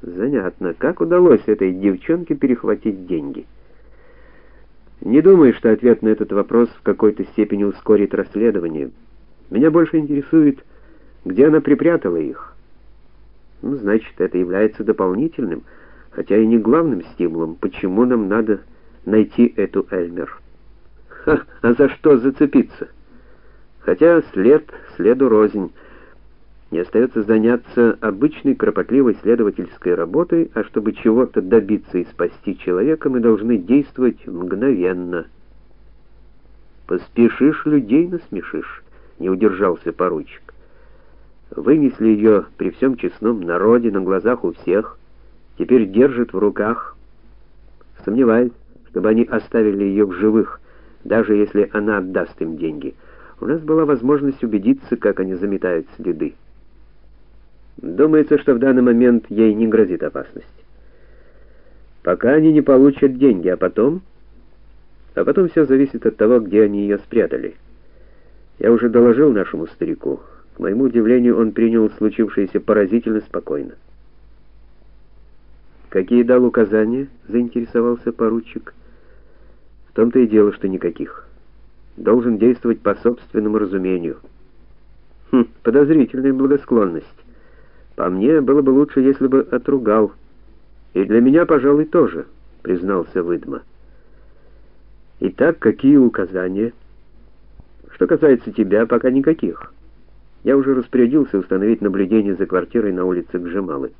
Занятно, как удалось этой девчонке перехватить деньги? Не думаю, что ответ на этот вопрос в какой-то степени ускорит расследование. Меня больше интересует, где она припрятала их. Ну, значит, это является дополнительным, хотя и не главным стимулом, почему нам надо найти эту Эльмер. Ха, а за что зацепиться? Хотя след следу рознь. Не остается заняться обычной кропотливой следовательской работой, а чтобы чего-то добиться и спасти человека, мы должны действовать мгновенно. Поспешишь, людей насмешишь, не удержался поручик. Вынесли ее при всем честном народе на глазах у всех, теперь держит в руках. Сомневаюсь, чтобы они оставили ее в живых, даже если она отдаст им деньги. У нас была возможность убедиться, как они заметают следы. Думается, что в данный момент ей не грозит опасность. Пока они не получат деньги, а потом... А потом все зависит от того, где они ее спрятали. Я уже доложил нашему старику. К моему удивлению, он принял случившееся поразительно спокойно. «Какие дал указания?» — заинтересовался поручик. «В том-то и дело, что никаких. Должен действовать по собственному разумению». «Хм, подозрительная благосклонность». По мне, было бы лучше, если бы отругал. И для меня, пожалуй, тоже, признался Выдма. Итак, какие указания? Что касается тебя, пока никаких. Я уже распорядился установить наблюдение за квартирой на улице Гжемалы.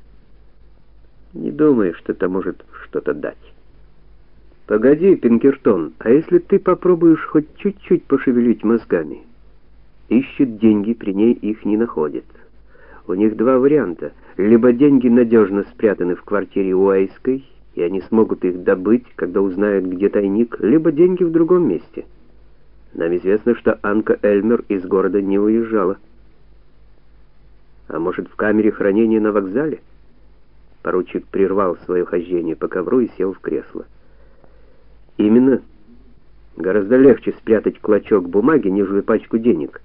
Не думаю, что это может что-то дать. Погоди, Пинкертон, а если ты попробуешь хоть чуть-чуть пошевелить мозгами? Ищет деньги, при ней их не находит. У них два варианта. Либо деньги надежно спрятаны в квартире Уэйской, и они смогут их добыть, когда узнают, где тайник, либо деньги в другом месте. Нам известно, что Анка Эльмер из города не уезжала. А может, в камере хранения на вокзале? Поручик прервал свое хождение по ковру и сел в кресло. Именно. Гораздо легче спрятать клочок бумаги, нежели пачку денег.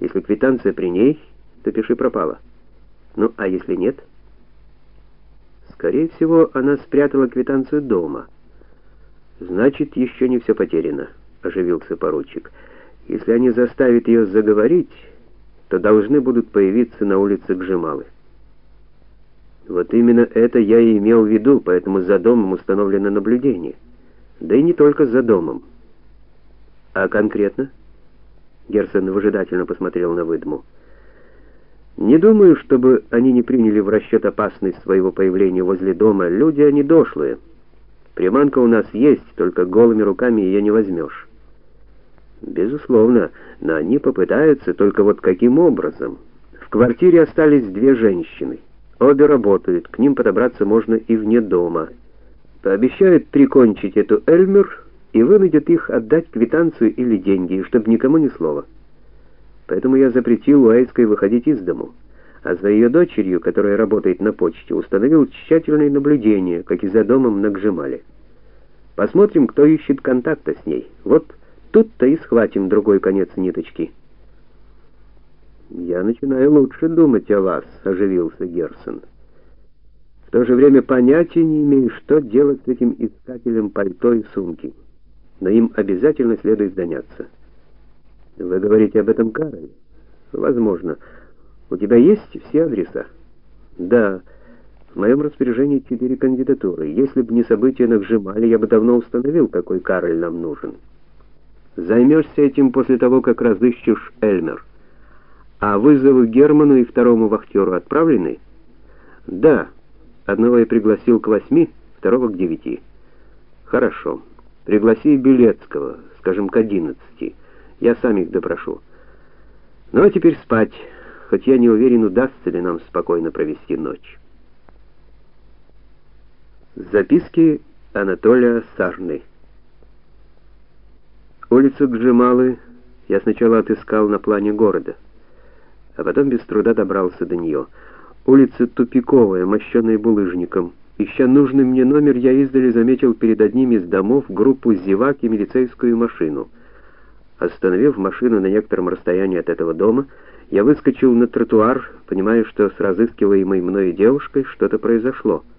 Если квитанция при ней, то пиши пропало. Ну, а если нет? Скорее всего, она спрятала квитанцию дома. Значит, еще не все потеряно, оживился поручик. Если они заставят ее заговорить, то должны будут появиться на улице Гжемалы. Вот именно это я и имел в виду, поэтому за домом установлено наблюдение. Да и не только за домом. А конкретно? Герсон выжидательно посмотрел на выдму. Не думаю, чтобы они не приняли в расчет опасность своего появления возле дома. Люди они дошлые. Приманка у нас есть, только голыми руками ее не возьмешь. Безусловно, но они попытаются, только вот каким образом? В квартире остались две женщины. Обе работают, к ним подобраться можно и вне дома. Пообещают прикончить эту Эльмер и вынудят их отдать квитанцию или деньги, чтобы никому ни слова. Поэтому я запретил Уайской выходить из дому, а за ее дочерью, которая работает на почте, установил тщательное наблюдение, как и за домом на Гжемале. Посмотрим, кто ищет контакта с ней. Вот тут-то и схватим другой конец ниточки. Я начинаю лучше думать о вас, оживился Герсон. В то же время понятия не имею, что делать с этим искателем пальто и сумки. Но им обязательно следует заняться. Вы говорите об этом Кароле? Возможно. У тебя есть все адреса? Да. В моем распоряжении четыре кандидатуры. Если бы не события на Гжимале, я бы давно установил, какой Кароль нам нужен. Займешься этим после того, как разыщешь Эльмер. А вызовы Герману и второму вахтеру отправлены? Да. Одного я пригласил к восьми, второго к девяти. Хорошо. Пригласи Белецкого, скажем, к одиннадцати. Я сам их допрошу. Ну а теперь спать, хоть я не уверен, удастся ли нам спокойно провести ночь. Записки Анатолия Сарны. Улицу Гжемалы я сначала отыскал на плане города, а потом без труда добрался до нее. Улица тупиковая, мощенная булыжником. Ища нужный мне номер, я издали заметил перед одним из домов группу зевак и милицейскую машину — Остановив машину на некотором расстоянии от этого дома, Я выскочил на тротуар, понимая, что с разыскиваемой мною девушкой что-то произошло —